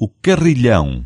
o carrilhão.